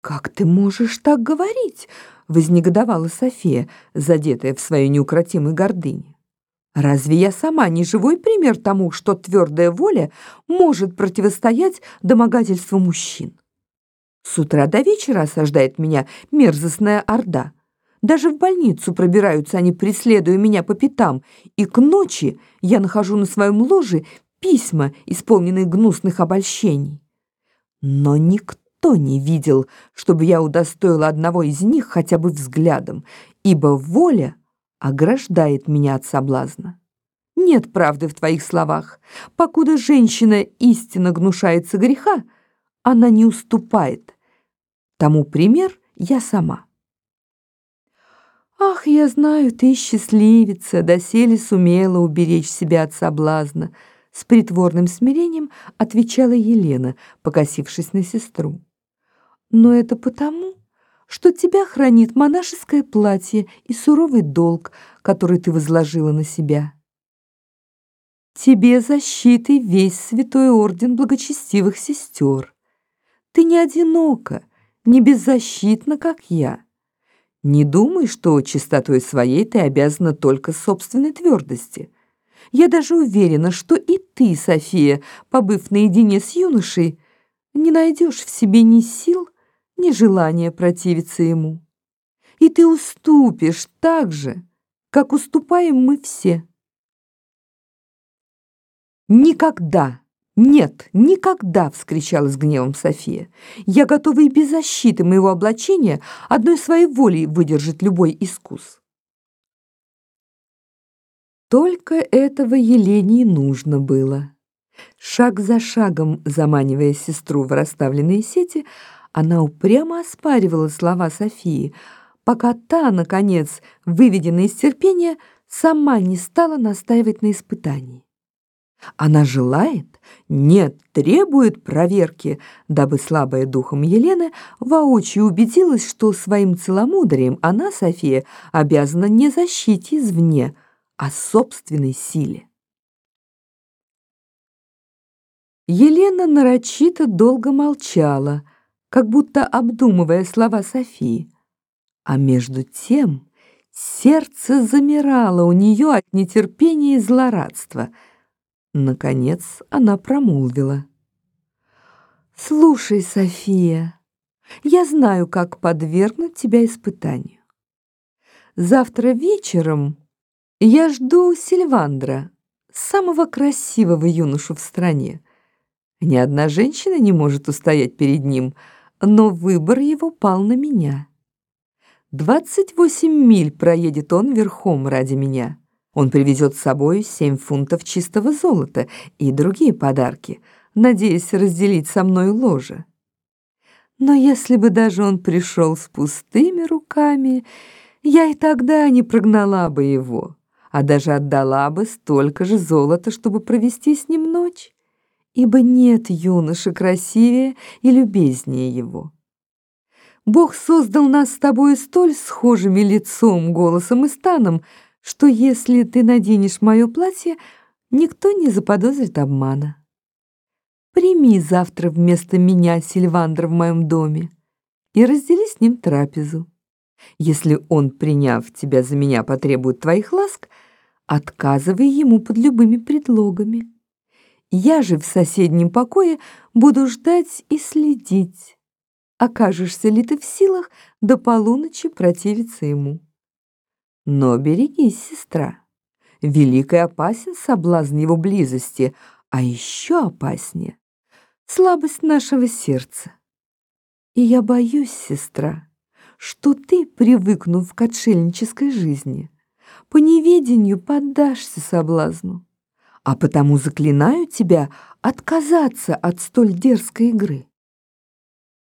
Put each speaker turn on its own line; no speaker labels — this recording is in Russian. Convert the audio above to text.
«Как ты можешь так говорить?» — вознегодовала София, задетая в своей неукротимой гордыне. «Разве я сама не живой пример тому, что твердая воля может противостоять домогательству мужчин? С утра до вечера осаждает меня мерзостная орда. Даже в больницу пробираются они, преследуя меня по пятам, и к ночи я нахожу на своем ложе письма, исполненные гнусных обольщений. Но никто никто не видел, чтобы я удостоила одного из них хотя бы взглядом, ибо воля ограждает меня от соблазна. Нет правды в твоих словах. Покуда женщина истинно гнушается греха, она не уступает. Тому пример я сама. Ах, я знаю, ты счастливица, доселе сумела уберечь себя от соблазна, с притворным смирением отвечала Елена, покосившись на сестру но это потому, что тебя хранит монашеское платье и суровый долг, который ты возложила на себя. Тебе защиты весь святой орден благочестивых сестер. Ты не одинока, не беззащитна, как я. Не думай, что чистотой своей ты обязана только собственной твердости. Я даже уверена, что и ты, София, побыв наедине с юношей, не найдешь в себе ни сил, ни желания противиться ему. И ты уступишь так же, как уступаем мы все. «Никогда! Нет, никогда!» — вскричала с гневом София. «Я готова и без защиты моего облачения одной своей волей выдержать любой искус». Только этого Елене и нужно было. Шаг за шагом, заманивая сестру в расставленные сети, она упрямо оспаривала слова Софии, пока та, наконец, выведенная из терпения, сама не стала настаивать на испытании. Она желает, нет, требует проверки, дабы слабая духом Елена воочию убедилась, что своим целомудрием она, София, обязана не защите извне, а собственной силе. Елена нарочито долго молчала, как будто обдумывая слова Софии. А между тем сердце замирало у нее от нетерпения и злорадства. Наконец она промолвила. «Слушай, София, я знаю, как подвергнуть тебя испытанию. Завтра вечером я жду Сильвандра, самого красивого юношу в стране. Ни одна женщина не может устоять перед ним — но выбор его пал на меня. 28 миль проедет он верхом ради меня. Он привезет с собой 7 фунтов чистого золота и другие подарки, надеясь разделить со мной ложе. Но если бы даже он пришел с пустыми руками, я и тогда не прогнала бы его, а даже отдала бы столько же золота, чтобы провести с ним ночь ибо нет юноши красивее и любезнее его. Бог создал нас с тобой столь схожими лицом, голосом и станом, что если ты наденешь мое платье, никто не заподозрит обмана. Прими завтра вместо меня Сильвандра в моем доме и раздели с ним трапезу. Если он, приняв тебя за меня, потребует твоих ласк, отказывай ему под любыми предлогами. Я же в соседнем покое буду ждать и следить. Окажешься ли ты в силах до полуночи противиться ему? Но берегись, сестра. Велик и опасен соблазн его близости, а еще опаснее — слабость нашего сердца. И я боюсь, сестра, что ты, привыкнув к отшельнической жизни, по неведению поддашься соблазну а потому заклинаю тебя отказаться от столь дерзкой игры.